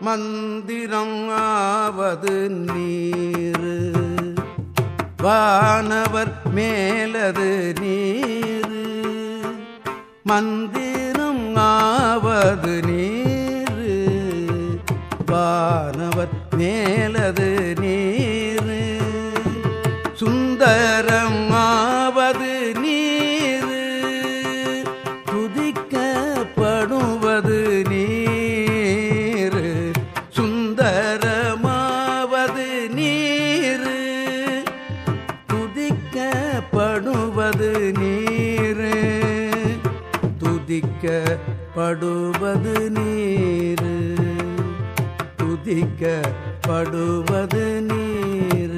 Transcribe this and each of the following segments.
மந்திரம் ஆவது நீர். வானவர் மேலது நீர். மந்திரம் ஆவது நீர். வானவர் மேலது நீர். சுந்தரம் துதிக்கப்படுவது நீரு. துதிக்கப்படுவது நீர்.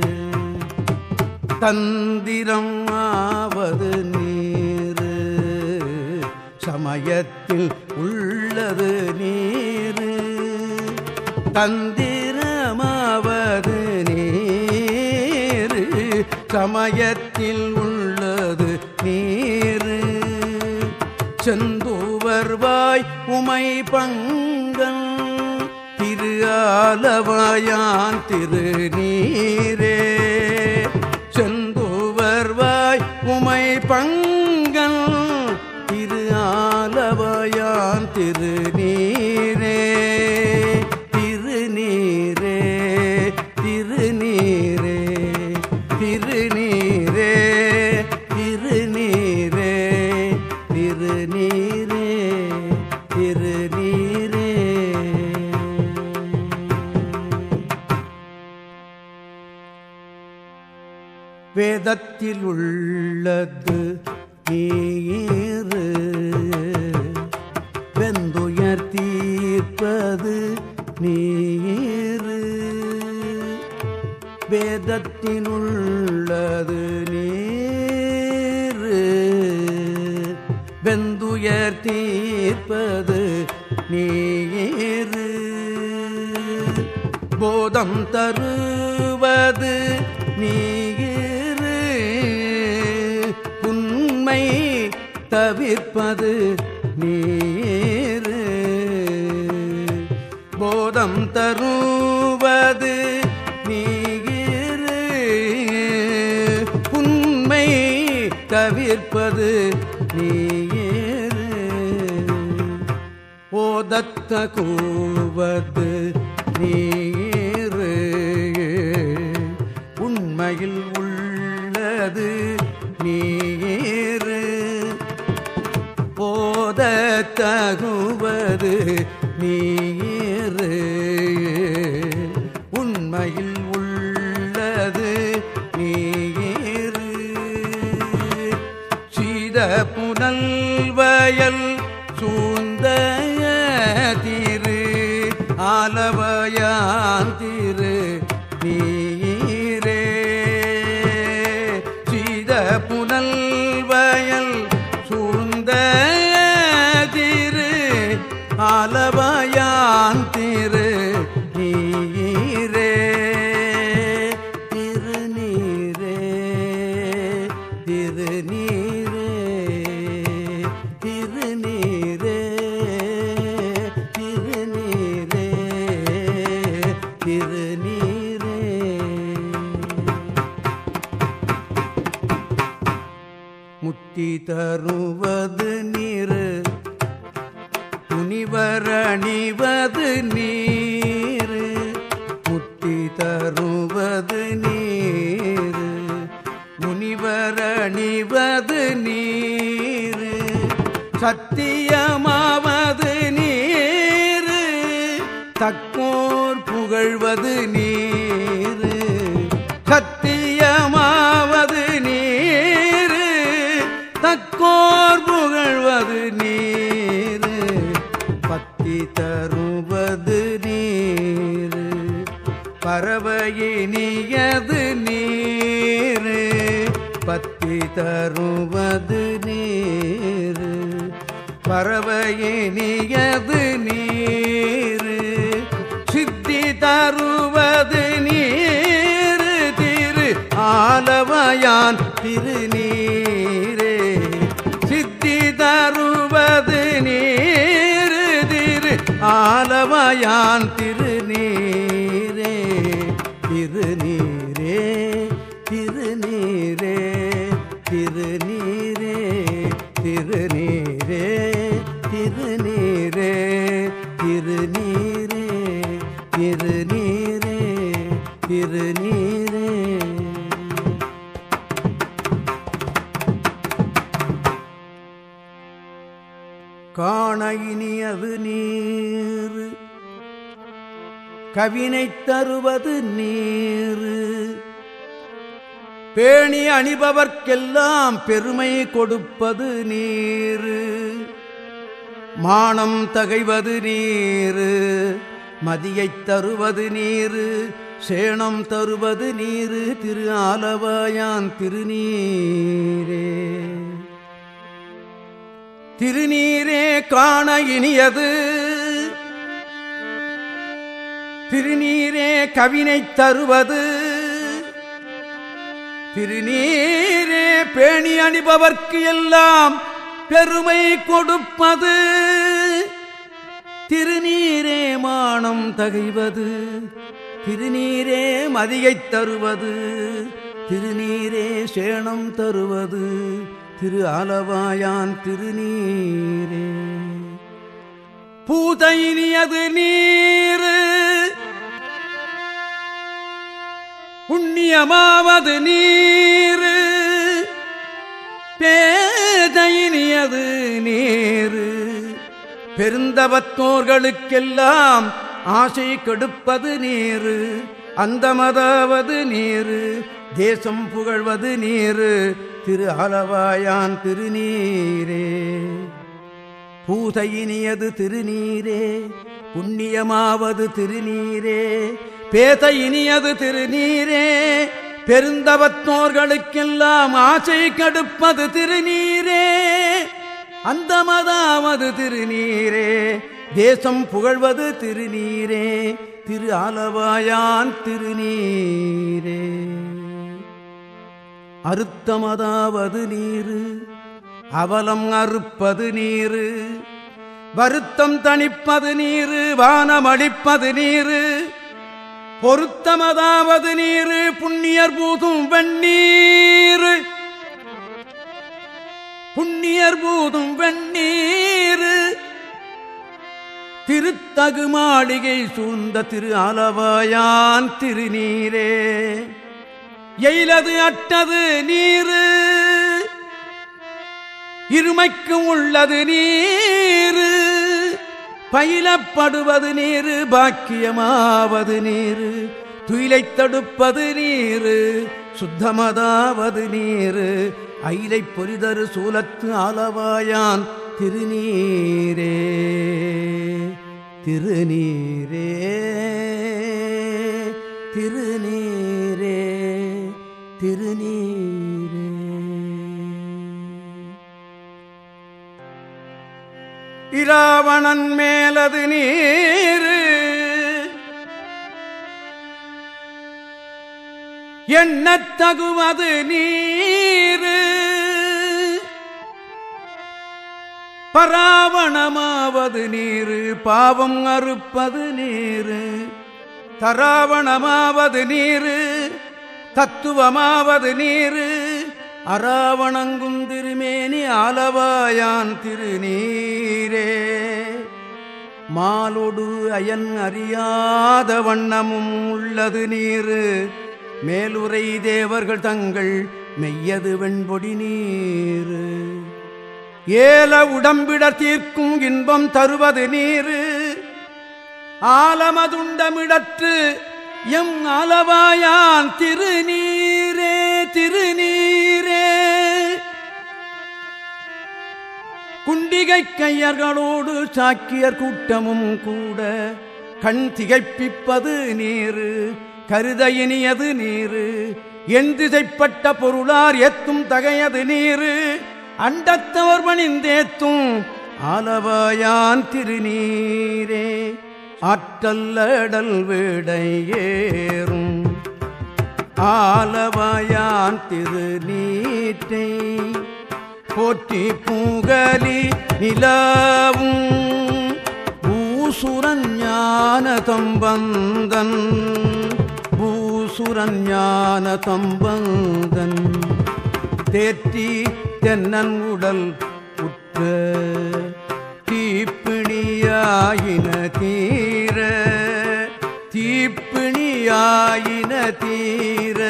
தந்திரம் ஆவது நீர். சமயத்தில் உள்ளது நீர். தந்திரமாவது நீர். சமயத்தில் உள்ளது நீர். நீரு செந்தூவர்வாய் உமை பங்கன். திரு ஆலவாயான் திரு நீர். வேதத்தில் உள்ளது நீரு வெந்துயர் தீர்ப்பது நீரு வேதத்தினுள்ளது நீரு வெந்துயர் தீர்ப்பது நீரு போதம் தருவது நீ தவிர்ப்பது நீர். போதம் தருவது நீர். உண்மை தவிர்ப்பது நீர். ஓதத்த கூவது நீர். உண்மையில் போதத்தகுவது நீர் உண்மையில் உள்ளது நீர் சீத புனல் வயல் சூழ்ந்த திரு ஆலவயான் திரு முத்தி தருவது நீரு துணிவரணிவது நீர். முத்தி தருவது நீர். புகழ்வது நீர் கத்தியமாவது நீர் தக்கோர் புகழ்வது நீர் பத்தி தருவது நீர் பறவையினியது நீர் பத்தி தருவது நீர் பறவையினியது நீர். தருவது நீர் திரு ஆலவயான் திருநீரே. சித்தி தருவது நீர் திரு ஆலவ திருநீரே. திருநீர். திருநீரே காண இனியது நீர். கவினை தருவது நீர். பேணி அணிபவர்க்கெல்லாம் பெருமை கொடுப்பது நீர். மானம் தகைவது நீர். மதியைத் தருவது நீர். சேணம் தருவது நீரு திரு ஆலவாயான் திருநீரே. திருநீரே காண இனியது. திருநீரே கவினை தருவது. திருநீரே பேணி அணிபவர்க்கு எல்லாம் பெருமை கொடுப்பது. திருநீரே மானம் தகைவது. திருநீரே மதியைத் தருவது திருநீரே சேணம் தருவது திரு ஆலவாயான் திருநீரே. பூதைனியது நீர் புண்ணியமாவது நீர் பேதைனியது நீர். பெருந்தவத்தோர்களுக்கெல்லாம் ஆசை கெடுப்பது நீர் அந்தமதாவது நீர் தேசம் புகழ்வது நீர் திரு அளவாயான் திருநீரே. பூதையினியது திருநீரே புண்ணியமாவது திருநீரே. பேத இனியது திருநீரே பெருந்தவத்தோர்களுக்கெல்லாம் ஆசை கடுப்பது திருநீரே. அந்தமதாவது திருநீரே தேசம் புகழ்வது திருநீரே திரு ஆலவாயான் திருநீரே. அறுத்தமதாவது நீரு அவலம் அறுப்பது நீரு வருத்தம் தணிப்பது நீரு வானமளிப்பது நீரு பொருத்தமதாவது நீரு புண்ணியர் பூதும் வெண்ணீர் புண்ணியர் பூதும் தகு மாளிகை சூழ்ந்த திரு அளவாயான் திருநீரே. எயிலது அட்டது நீரு இருமைக்கும் உள்ளது நீரு பயிலப்படுவது நீரு பாக்கியமாவது நீரு துயிலை தடுப்பது நீரு சுத்தமதாவது நீரு. அயிலை பொறிதரு சூலத்து அளவாயான் திருநீரே. திருநீரே திருநீரே திருநீரே. இராவணன் மேலது நீர் எண்ணத் தகுவது நீரு பராவணமாவது நீரு பாவம் அறுப்பது நீரு. தராவணமாவது நீரு தத்துவமாவது நீரு. அராவணங்கும் திருமேனி ஆலவாயான் திருநீரே. மாலொடு அயன் அறியாத வண்ணமும் உள்ளது நீரு. மேலுரை தேவர்கள் தங்கள் மெய்யது வெண்பொடி நீரு. ஏல உடம்பிட தீர்க்கும் இன்பம் தருவது நீரு. ஆலமதுண்டமிடற்று எம் அளவாயான் திருநீரே திருநீரே. குண்டிகை கையர்களோடு சாக்கியர் கூட்டமும் கூட கண் திகைப்பிப்பது நீரு. கருத இனியது நீரு. என் திசைப்பட்ட பொருளார் எத்தும் தகையது நீரு. அண்டத்தவர் பணிந்தேத்தும் ஆலவாயான் திருநீரே ஆற்றல்லடல் விடையேறும். ஆலவாயான் திருநீட்டை போற்றி பூகலி நிலாவும். பூசுரஞான தம்பந்தன் பூசுரஞான தம்பந்தன் தேற்றி தென்னன் உடல் உற்ற தீப்பிணியாயின தீர தீப்பிணியாயின தீர.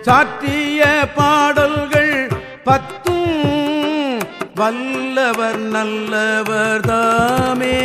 சாற்றிய பாடல்கள் பத்தும் வல்லவர் நல்லவர் தாமே.